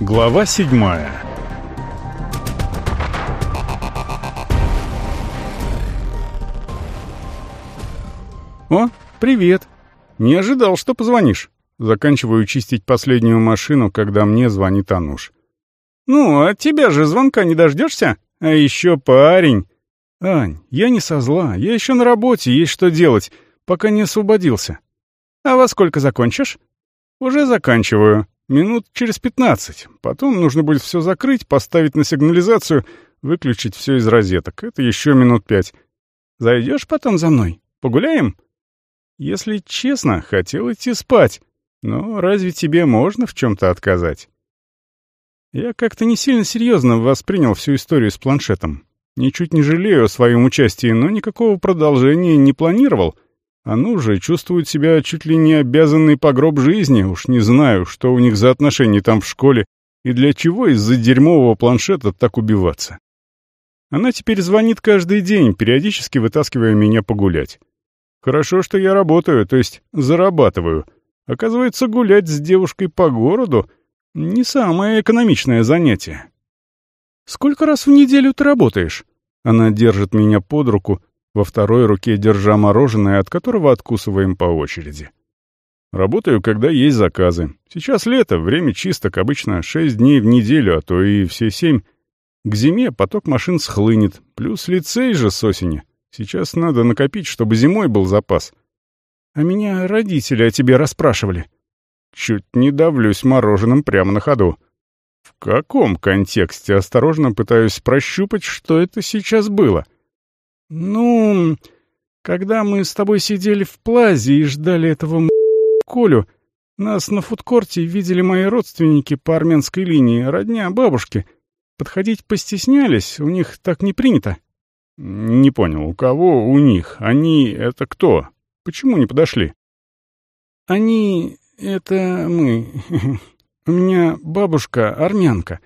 Глава седьмая «О, привет! Не ожидал, что позвонишь». Заканчиваю чистить последнюю машину, когда мне звонит Ануш. «Ну, от тебя же звонка не дождешься? А еще парень!» «Ань, я не со зла, я еще на работе, есть что делать, пока не освободился». «А во сколько закончишь?» «Уже заканчиваю. Минут через пятнадцать. Потом нужно будет все закрыть, поставить на сигнализацию, выключить все из розеток. Это еще минут пять. Зайдешь потом за мной? Погуляем?» Если честно, хотел идти спать. Но разве тебе можно в чем-то отказать? Я как-то не сильно серьезно воспринял всю историю с планшетом. Ничуть не жалею о своем участии, но никакого продолжения не планировал. А ну же чувствует себя чуть ли не обязанный по гроб жизни. Уж не знаю, что у них за отношения там в школе и для чего из-за дерьмового планшета так убиваться. Она теперь звонит каждый день, периодически вытаскивая меня погулять. Хорошо, что я работаю, то есть зарабатываю. Оказывается, гулять с девушкой по городу — не самое экономичное занятие. «Сколько раз в неделю ты работаешь?» Она держит меня под руку, во второй руке держа мороженое, от которого откусываем по очереди. Работаю, когда есть заказы. Сейчас лето, время чисток, обычно шесть дней в неделю, а то и все семь. К зиме поток машин схлынет, плюс лицей же с осени. Сейчас надо накопить, чтобы зимой был запас. А меня родители о тебе расспрашивали. Чуть не давлюсь мороженым прямо на ходу. В каком контексте осторожно пытаюсь прощупать, что это сейчас было? Ну, когда мы с тобой сидели в плазе и ждали этого м... Колю, нас на фудкорте видели мои родственники по армянской линии, родня бабушки. Подходить постеснялись, у них так не принято. «Не понял, у кого у них? Они — это кто? Почему не подошли?» «Они — это мы. У меня бабушка армянка.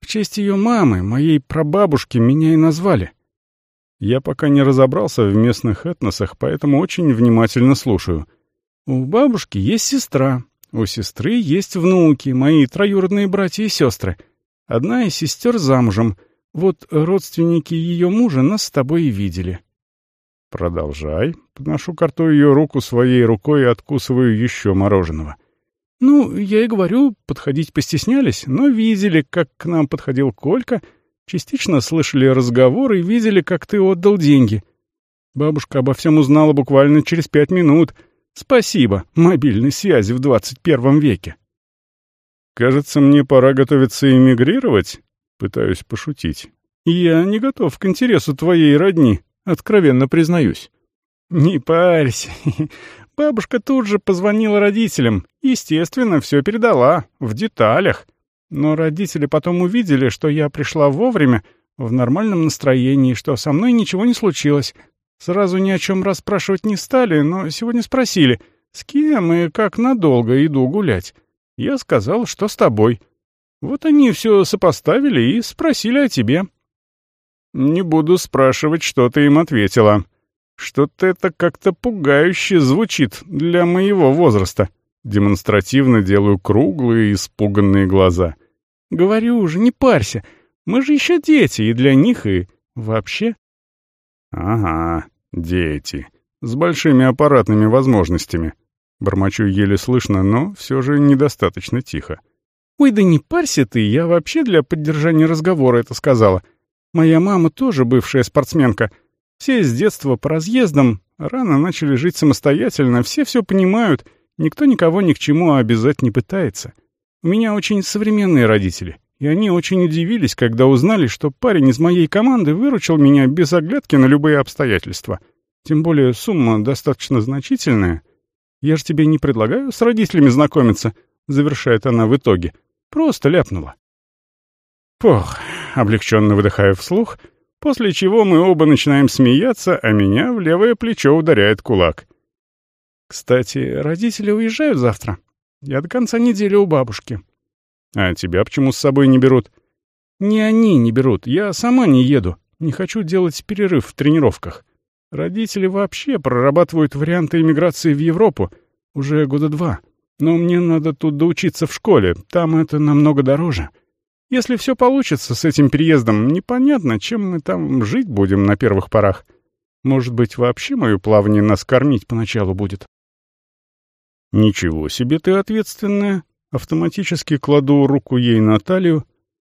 В честь ее мамы, моей прабабушки, меня и назвали». Я пока не разобрался в местных этносах, поэтому очень внимательно слушаю. «У бабушки есть сестра, у сестры есть внуки, мои троюродные братья и сестры. Одна из сестер замужем — вот родственники ее мужа нас с тобой и видели». «Продолжай». Подношу карту ее руку своей рукой и откусываю еще мороженого. «Ну, я и говорю, подходить постеснялись, но видели, как к нам подходил Колька, частично слышали разговор и видели, как ты отдал деньги. Бабушка обо всем узнала буквально через пять минут. Спасибо мобильной связи в двадцать первом веке». «Кажется, мне пора готовиться эмигрировать», Пытаюсь пошутить. «Я не готов к интересу твоей родни, откровенно признаюсь». «Не парься. Бабушка тут же позвонила родителям. Естественно, все передала, в деталях. Но родители потом увидели, что я пришла вовремя, в нормальном настроении, что со мной ничего не случилось. Сразу ни о чем расспрашивать не стали, но сегодня спросили, с кем и как надолго иду гулять. Я сказал, что с тобой. Вот они все сопоставили и спросили о тебе. Не буду спрашивать, что ты им ответила. Что-то это как-то пугающе звучит для моего возраста. Демонстративно делаю круглые, испуганные глаза. Говорю уже, не парься. Мы же еще дети, и для них, и вообще. Ага, дети. С большими аппаратными возможностями. Бормочу еле слышно, но все же недостаточно тихо. «Ой, да не парься ты, я вообще для поддержания разговора это сказала. Моя мама тоже бывшая спортсменка. Все с детства по разъездам, рано начали жить самостоятельно, все все понимают, никто никого ни к чему обязать не пытается. У меня очень современные родители, и они очень удивились, когда узнали, что парень из моей команды выручил меня без оглядки на любые обстоятельства. Тем более сумма достаточно значительная. Я же тебе не предлагаю с родителями знакомиться», — завершает она в итоге — Просто ляпнула. Пох, облегченно выдыхаю вслух, после чего мы оба начинаем смеяться, а меня в левое плечо ударяет кулак. Кстати, родители уезжают завтра. Я до конца недели у бабушки. А тебя почему с собой не берут? Не они не берут, я сама не еду. Не хочу делать перерыв в тренировках. Родители вообще прорабатывают варианты иммиграции в Европу уже года два. Но мне надо тут доучиться в школе, там это намного дороже. Если все получится с этим переездом, непонятно, чем мы там жить будем на первых порах. Может быть, вообще мое плавание нас кормить поначалу будет. Ничего себе ты ответственная. Автоматически кладу руку ей на талию.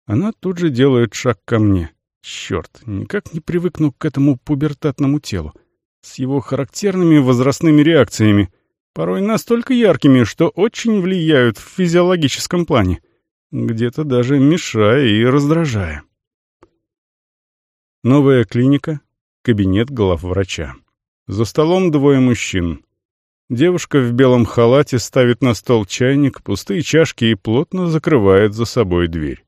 Она тут же делает шаг ко мне. Черт, никак не привыкну к этому пубертатному телу. С его характерными возрастными реакциями. Порой настолько яркими, что очень влияют в физиологическом плане где-то даже мешая и раздражая. Новая клиника, кабинет главврача. За столом двое мужчин. Девушка в белом халате ставит на стол чайник, пустые чашки и плотно закрывает за собой дверь.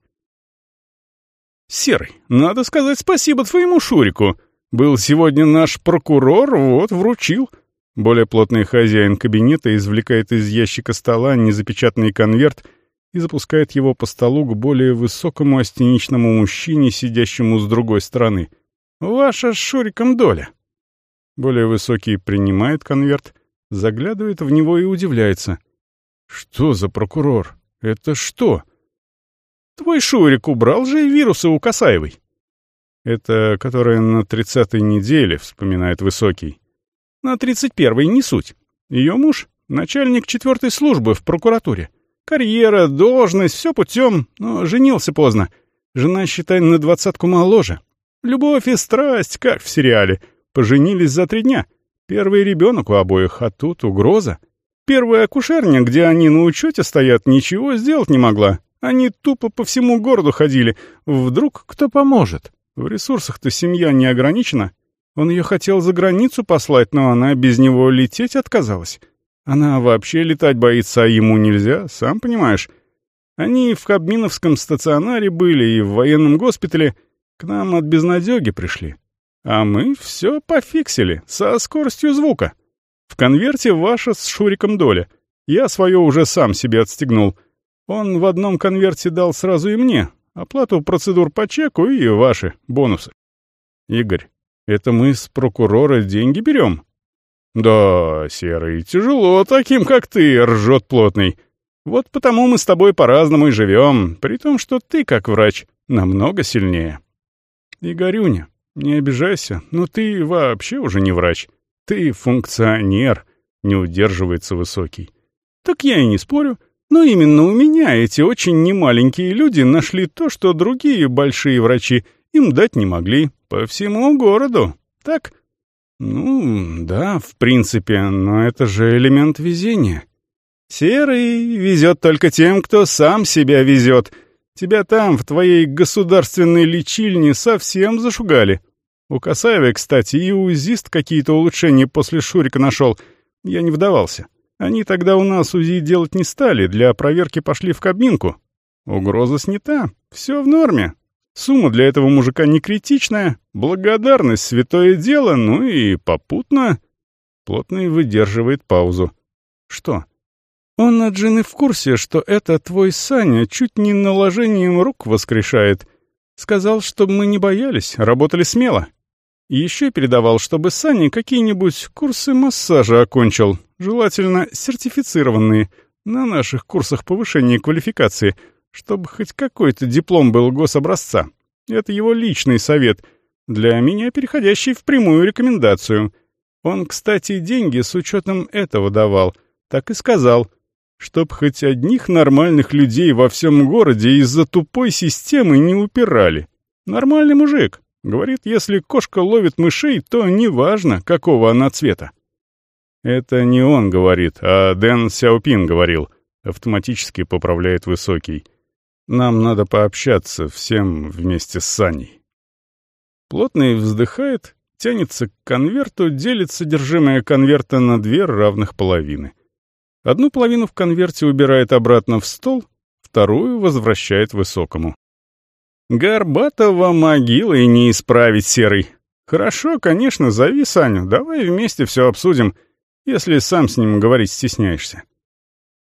«Серый, надо сказать спасибо твоему Шурику. Был сегодня наш прокурор, вот, вручил». Более плотный хозяин кабинета извлекает из ящика стола незапечатанный конверт — и запускает его по столу к более высокому астеничному мужчине, сидящему с другой стороны. «Ваша с Шуриком доля». Более высокий принимает конверт, заглядывает в него и удивляется. «Что за прокурор? Это что?» «Твой Шурик убрал же вирусы у Касаевой». «Это которая на тридцатой неделе», — вспоминает Высокий. «На тридцать первой не суть. Ее муж — начальник четвертой службы в прокуратуре. Карьера, должность, все путем, но женился поздно. Жена, считай, на двадцатку моложе. Любовь и страсть, как в сериале. Поженились за три дня. Первый ребенок у обоих, а тут угроза. Первая акушерня, где они на учете стоят, ничего сделать не могла. Они тупо по всему городу ходили. Вдруг кто поможет? В ресурсах-то семья не ограничена. Он ее хотел за границу послать, но она без него лететь отказалась. Она вообще летать боится, а ему нельзя, сам понимаешь. Они в Кабминовском стационаре были и в военном госпитале. К нам от безнадеги пришли. А мы все пофиксили, со скоростью звука. В конверте ваша с Шуриком доля. Я свое уже сам себе отстегнул. Он в одном конверте дал сразу и мне. Оплату процедур по чеку и ваши бонусы. Игорь, это мы с прокурора деньги берем? «Да, Серый, тяжело таким, как ты», — ржет плотный. «Вот потому мы с тобой по-разному и живем, при том, что ты, как врач, намного сильнее». «Игорюня, не обижайся, но ты вообще уже не врач. Ты функционер», — не удерживается высокий. «Так я и не спорю, но именно у меня эти очень немаленькие люди нашли то, что другие большие врачи им дать не могли, по всему городу. Так?» «Ну, да, в принципе, но это же элемент везения. Серый везет только тем, кто сам себя везет. Тебя там, в твоей государственной лечильне, совсем зашугали. У Касаевой, кстати, и УЗИст какие-то улучшения после Шурика нашел. Я не вдавался. Они тогда у нас УЗИ делать не стали, для проверки пошли в кабинку. Угроза снята, все в норме, Сумма для этого мужика не критичная, благодарность — святое дело, ну и попутно... Плотный выдерживает паузу. Что? Он от жены в курсе, что это твой Саня чуть не наложением рук воскрешает. Сказал, чтобы мы не боялись, работали смело. Еще передавал, чтобы Саня какие-нибудь курсы массажа окончил, желательно сертифицированные, на наших курсах повышения квалификации — чтобы хоть какой-то диплом был гособразца. Это его личный совет, для меня переходящий в прямую рекомендацию. Он, кстати, деньги с учетом этого давал, так и сказал, чтоб хоть одних нормальных людей во всем городе из-за тупой системы не упирали. Нормальный мужик. Говорит, если кошка ловит мышей, то неважно, какого она цвета. Это не он говорит, а Дэн Сяопин говорил. Автоматически поправляет Высокий. Нам надо пообщаться всем вместе с Саней. Плотный вздыхает, тянется к конверту, делит содержимое конверта на две равных половины. Одну половину в конверте убирает обратно в стол, вторую возвращает высокому. «Горбатого могила и не исправить, Серый. Хорошо, конечно, зови Саню, давай вместе все обсудим, если сам с ним говорить стесняешься».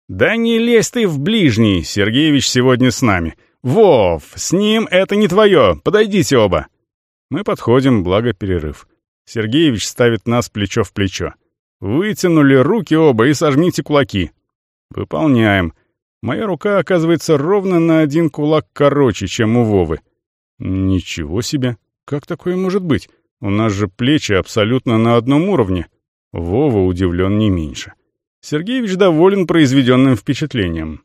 «Да не лезь ты в ближний, Сергеевич сегодня с нами. Вов, с ним это не твое, подойдите оба». Мы подходим, благо перерыв. Сергеевич ставит нас плечо в плечо. Вытянули руки оба и сожмите кулаки. Выполняем. Моя рука оказывается ровно на один кулак короче, чем у Вовы. Ничего себе. Как такое может быть? У нас же плечи абсолютно на одном уровне. Вова удивлен не меньше. Сергеевич доволен произведенным впечатлением.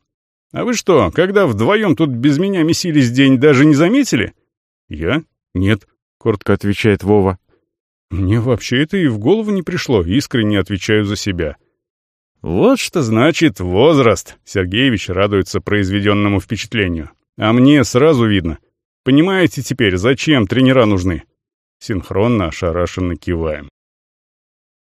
«А вы что, когда вдвоем тут без меня месились день, даже не заметили?» «Я? Нет», — коротко отвечает Вова. «Мне вообще это и в голову не пришло, искренне отвечаю за себя». «Вот что значит возраст», — Сергеевич радуется произведенному впечатлению. «А мне сразу видно. Понимаете теперь, зачем тренера нужны?» Синхронно ошарашенно киваем.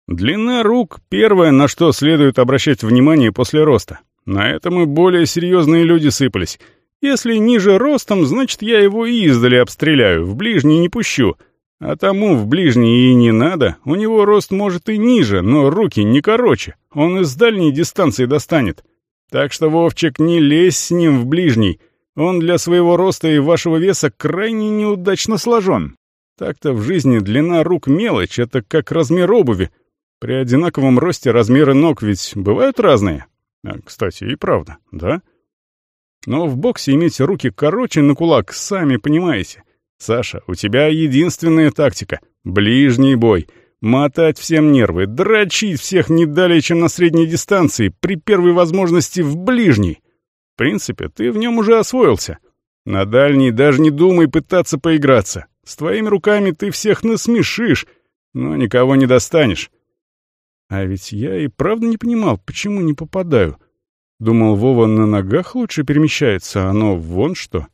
Длина рук — первое, на что следует обращать внимание после роста. На этом и более серьезные люди сыпались. Если ниже ростом, значит, я его и издали обстреляю, в ближний не пущу. А тому в ближний и не надо, у него рост может и ниже, но руки не короче. Он из дальней дистанции достанет. Так что, Вовчик, не лезь с ним в ближний. Он для своего роста и вашего веса крайне неудачно сложен. Так-то в жизни длина рук мелочь, это как размер обуви. При одинаковом росте размеры ног ведь бывают разные. А, кстати, и правда, да? Но в боксе иметь руки короче на кулак, сами понимаете. Саша, у тебя единственная тактика — ближний бой. Мотать всем нервы, дрочить всех не далее, чем на средней дистанции, при первой возможности в ближний. В принципе, ты в нем уже освоился. На дальний даже не думай пытаться поиграться. С твоими руками ты всех насмешишь, но никого не достанешь. А ведь я и правда не понимал, почему не попадаю. Думал, Вова на ногах лучше перемещается, а оно вон что.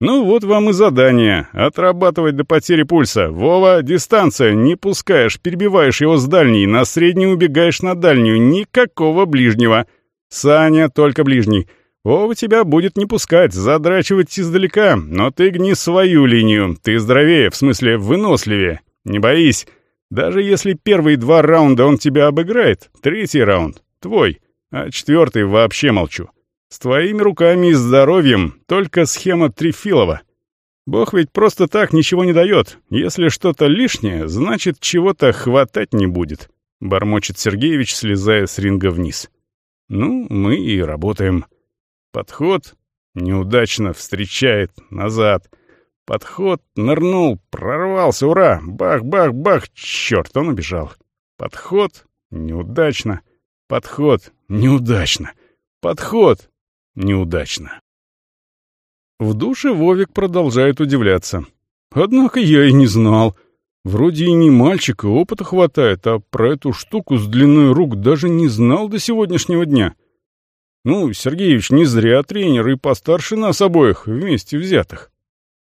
Ну вот вам и задание. Отрабатывать до потери пульса. Вова, дистанция, не пускаешь, перебиваешь его с дальней, на средней убегаешь на дальнюю, никакого ближнего. Саня, только ближний. Вова тебя будет не пускать, задрачивать издалека, но ты гни свою линию, ты здоровее, в смысле выносливее. Не боись, даже если первые два раунда он тебя обыграет, третий раунд — твой, а четвертый вообще молчу. С твоими руками и здоровьем только схема Трифилова. Бог ведь просто так ничего не дает. Если что-то лишнее, значит, чего-то хватать не будет. Бормочет Сергеевич, слезая с ринга вниз. Ну, мы и работаем. Подход неудачно встречает назад — Подход, нырнул, прорвался, ура! Бах-бах-бах, черт, он убежал. Подход, неудачно. Подход, неудачно. Подход, неудачно. В душе Вовик продолжает удивляться. Однако я и не знал. Вроде и не мальчик, и опыта хватает, а про эту штуку с длиной рук даже не знал до сегодняшнего дня. Ну, Сергеевич не зря тренер и постарше нас обоих, вместе взятых.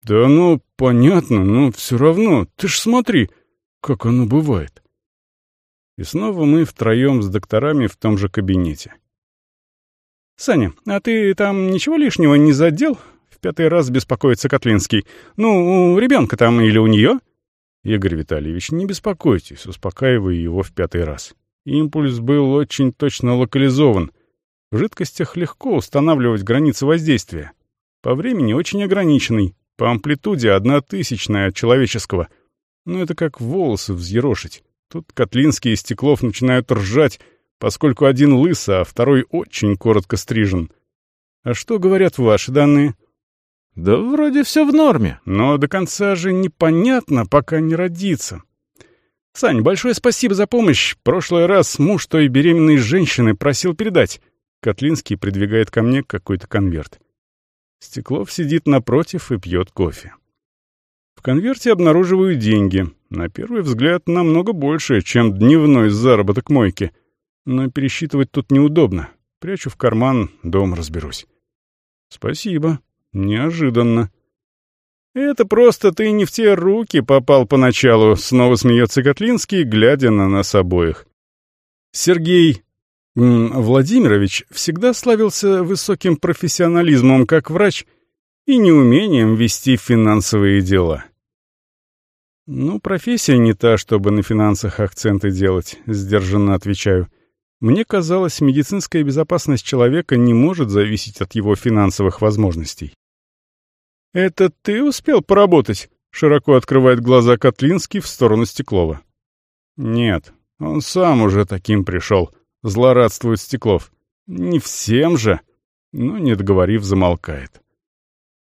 «Да ну, понятно, но все равно, ты ж смотри, как оно бывает». И снова мы втроем с докторами в том же кабинете. «Саня, а ты там ничего лишнего не задел?» В пятый раз беспокоится Котлинский. «Ну, у ребенка там или у нее?» «Игорь Витальевич, не беспокойтесь», успокаиваю его в пятый раз. Импульс был очень точно локализован. В жидкостях легко устанавливать границы воздействия. По времени очень ограниченный, по амплитуде одна тысячная от человеческого. Но это как волосы взъерошить. Тут Котлинские из стеклов начинают ржать, поскольку один лыс, а второй очень коротко стрижен. А что говорят ваши данные? Да вроде все в норме, но до конца же непонятно, пока не родится. Сань, большое спасибо за помощь. Прошлый раз муж той беременной женщины просил передать. Котлинский придвигает ко мне какой-то конверт. Стеклов сидит напротив и пьет кофе. В конверте обнаруживаю деньги. На первый взгляд, намного больше, чем дневной заработок мойки. Но пересчитывать тут неудобно. Прячу в карман, дом разберусь. Спасибо. Неожиданно. «Это просто ты не в те руки попал поначалу», — снова смеется Котлинский, глядя на нас обоих. Сергей Владимирович всегда славился высоким профессионализмом как врач и неумением вести финансовые дела. «Ну, профессия не та, чтобы на финансах акценты делать», — сдержанно отвечаю. «Мне казалось, медицинская безопасность человека не может зависеть от его финансовых возможностей». «Это ты успел поработать?» — широко открывает глаза Котлинский в сторону Стеклова. «Нет, он сам уже таким пришел», — злорадствует Стеклов. Не всем же. Но, не договорив, замолкает.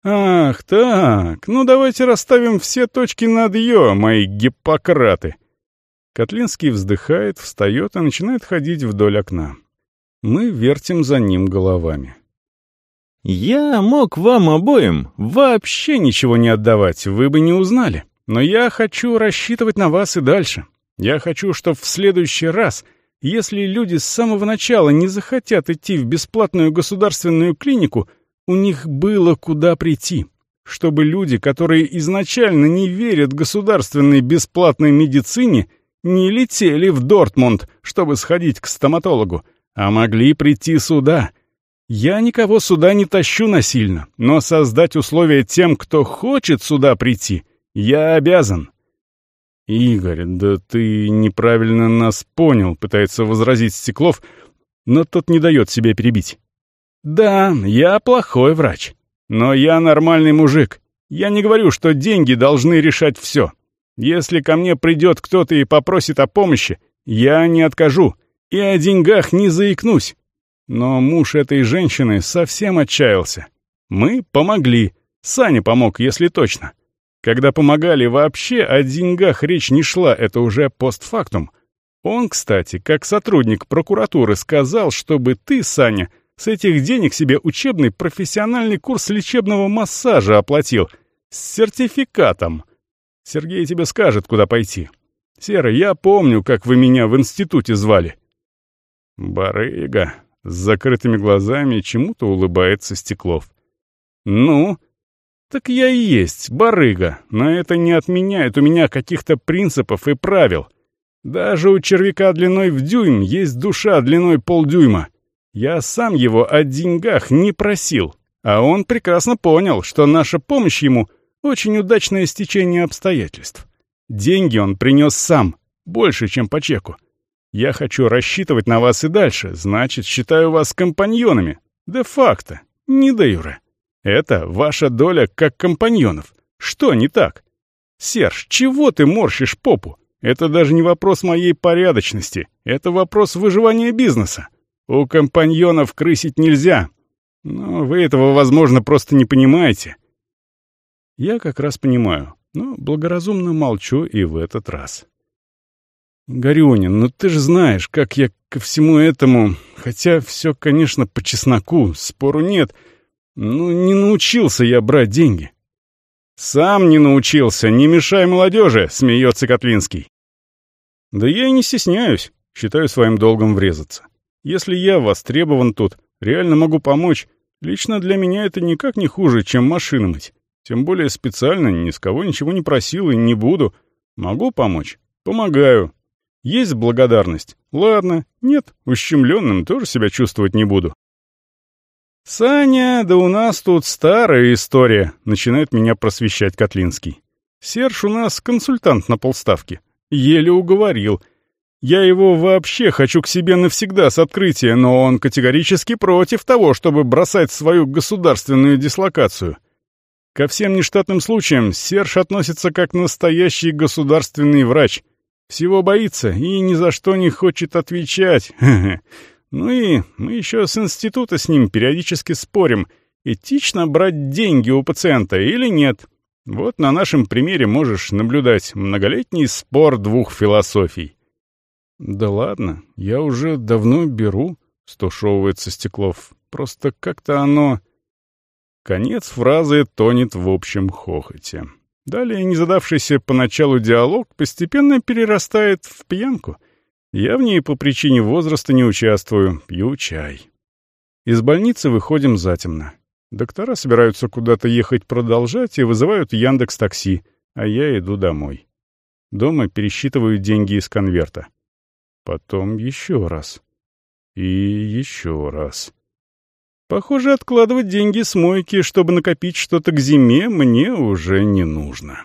«Ах, так, ну давайте расставим все точки над «ё», мои гиппократы». Котлинский вздыхает, встает и начинает ходить вдоль окна. Мы вертим за ним головами. «Я мог вам обоим вообще ничего не отдавать, вы бы не узнали. Но я хочу рассчитывать на вас и дальше. Я хочу, чтобы в следующий раз, если люди с самого начала не захотят идти в бесплатную государственную клинику, у них было куда прийти. Чтобы люди, которые изначально не верят государственной бесплатной медицине, не летели в Дортмунд, чтобы сходить к стоматологу, а могли прийти сюда. Я никого сюда не тащу насильно, но создать условия тем, кто хочет сюда прийти, я обязан. «Игорь, да ты неправильно нас понял», — пытается возразить Стеклов, но тот не дает себя перебить. «Да, я плохой врач, но я нормальный мужик. Я не говорю, что деньги должны решать все. Если ко мне придет кто-то и попросит о помощи, я не откажу и о деньгах не заикнусь. Но муж этой женщины совсем отчаялся. Мы помогли. Саня помог, если точно. Когда помогали вообще, о деньгах речь не шла, это уже постфактум. Он, кстати, как сотрудник прокуратуры, сказал, чтобы ты, Саня, с этих денег себе учебный профессиональный курс лечебного массажа оплатил. С сертификатом. Сергей тебе скажет, куда пойти. Сера, я помню, как вы меня в институте звали. Барыга. С закрытыми глазами чему-то улыбается Стеклов. Ну, так я и есть, барыга, но это не отменяет у меня каких-то принципов и правил. Даже у червяка длиной в дюйм есть душа длиной полдюйма. Я сам его о деньгах не просил, а он прекрасно понял, что наша помощь ему — очень удачное стечение обстоятельств. Деньги он принес сам, больше, чем по чеку. Я хочу рассчитывать на вас и дальше, значит, считаю вас компаньонами. Де-факто, не де юре. Это ваша доля как компаньонов. Что не так? Серж, чего ты морщишь попу? Это даже не вопрос моей порядочности. Это вопрос выживания бизнеса. У компаньонов крысить нельзя. Но вы этого, возможно, просто не понимаете. Я как раз понимаю, но благоразумно молчу и в этот раз. Горюнин, ну ты же знаешь, как я ко всему этому... Хотя все, конечно, по чесноку, спору нет — ну, не научился я брать деньги. Сам не научился, не мешай молодежи, смеется Котлинский. Да я и не стесняюсь, считаю своим долгом врезаться. Если я востребован тут, реально могу помочь, лично для меня это никак не хуже, чем машины мыть. Тем более специально, ни с кого ничего не просил и не буду. Могу помочь? Помогаю. Есть благодарность? Ладно. Нет, ущемленным тоже себя чувствовать не буду. «Саня, да у нас тут старая история», — начинает меня просвещать Котлинский. «Серж у нас консультант на полставки. Еле уговорил. Я его вообще хочу к себе навсегда с открытия, но он категорически против того, чтобы бросать свою государственную дислокацию. Ко всем нештатным случаям Серж относится как настоящий государственный врач. Всего боится и ни за что не хочет отвечать. Ну и мы еще с института с ним периодически спорим, этично брать деньги у пациента или нет. Вот на нашем примере можешь наблюдать многолетний спор двух философий. «Да ладно, я уже давно беру», — стушевывается Стеклов. «Просто как-то оно...» Конец фразы тонет в общем хохоте. Далее незадавшийся поначалу диалог постепенно перерастает в пьянку — я в ней по причине возраста не участвую, пью чай. Из больницы выходим затемно. Доктора собираются куда-то ехать продолжать и вызывают Яндекс Такси, а я иду домой. Дома пересчитываю деньги из конверта. Потом еще раз. И еще раз. Похоже, откладывать деньги с мойки, чтобы накопить что-то к зиме, мне уже не нужно.